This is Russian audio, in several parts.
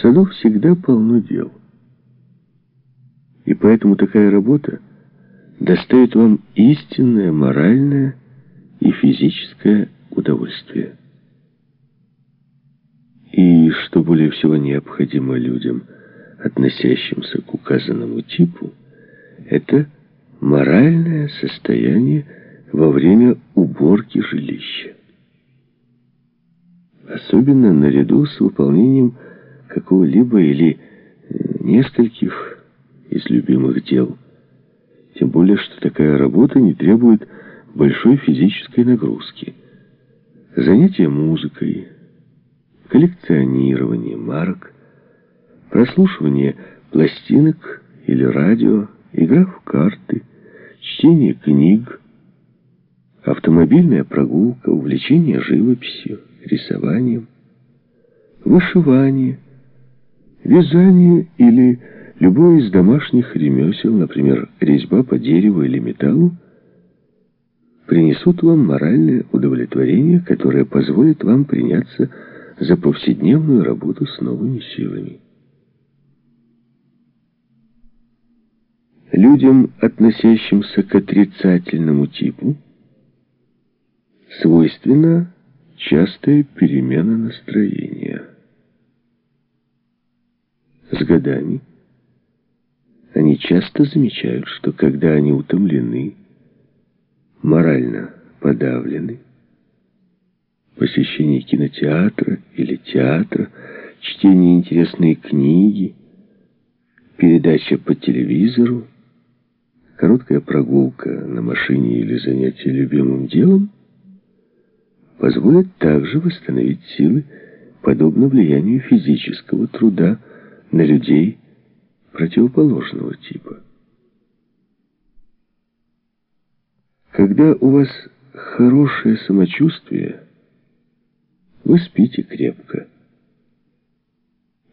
саду всегда полно дел. И поэтому такая работа доставит вам истинное моральное и физическое удовольствие. И, что более всего необходимо людям, относящимся к указанному типу, это моральное состояние во время уборки жилища. Особенно наряду с выполнением какого-либо или э, нескольких из любимых дел. Тем более, что такая работа не требует большой физической нагрузки. Занятия музыкой, коллекционирование марок, прослушивание пластинок или радио, игра в карты, чтение книг, автомобильная прогулка, увлечение живописью, рисованием, вышивание, вязание или любое из домашних ремесел, например, резьба по дереву или металлу, принесут вам моральное удовлетворение, которое позволит вам приняться за повседневную работу с новыми силами. Людям, относящимся к отрицательному типу, свойственна частая перемена настроения. С годами. Они часто замечают, что когда они утомлены, морально подавлены, посещение кинотеатра или театра, чтение интересной книги, передача по телевизору, короткая прогулка на машине или занятие любимым делом позволят также восстановить силы, подобно влиянию физического труда на людей противоположного типа. Когда у вас хорошее самочувствие, вы спите крепко.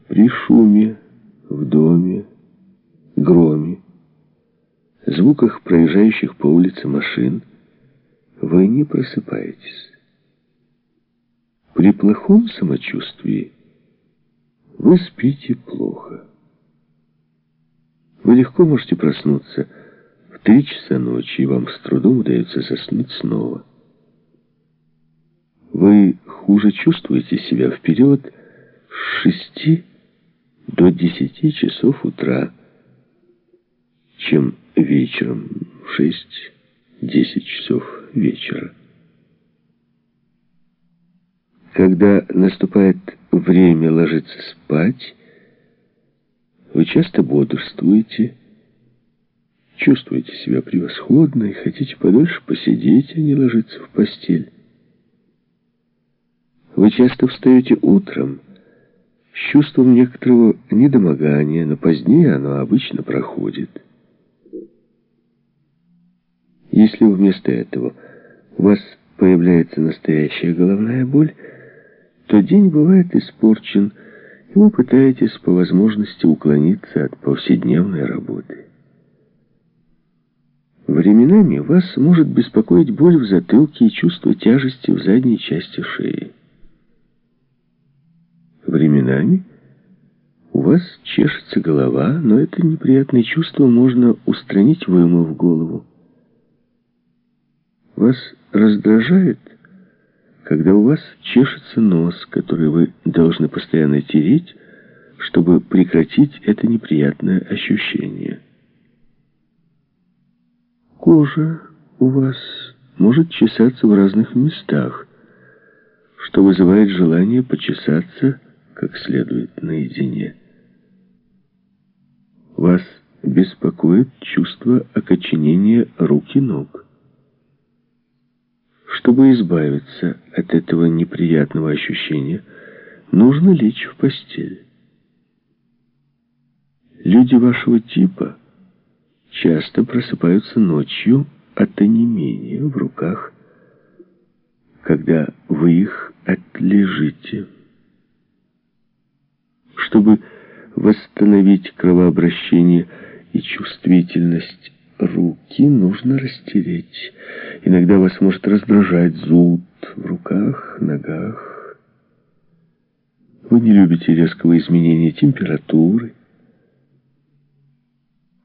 При шуме в доме, громе, звуках проезжающих по улице машин вы не просыпаетесь. При плохом самочувствии вы спите плохо. Вы легко можете проснуться в три часа ночи, и вам с трудом удается заснуть снова. Вы хуже чувствуете себя в период с шести до десяти часов утра, чем вечером в 6-10 часов вечера. Когда наступает время ложиться спать, вы часто бодрствуете, чувствуете себя превосходно и хотите подольше посидеть, а не ложиться в постель. Вы часто встаете утром с чувством некоторого недомогания, но позднее оно обычно проходит. Если вместо этого у вас появляется настоящая головная боль, то день бывает испорчен, и вы пытаетесь по возможности уклониться от повседневной работы. Временами вас может беспокоить боль в затылке и чувство тяжести в задней части шеи. Временами у вас чешется голова, но это неприятное чувство можно устранить, вымыв голову. Вас раздражает, когда у вас чешется нос, который вы должны постоянно тереть, чтобы прекратить это неприятное ощущение. Кожа у вас может чесаться в разных местах, что вызывает желание почесаться как следует наедине. Вас беспокоит чувство окоченения рук и ног. Чтобы избавиться от этого неприятного ощущения, нужно лечь в постель. Люди вашего типа часто просыпаются ночью от онемения в руках, когда вы их отлежите. Чтобы восстановить кровообращение и чувствительность руки нужно растереть. Иногда вас может раздражать зуд в руках, ногах. Вы не любите резкого изменения температуры,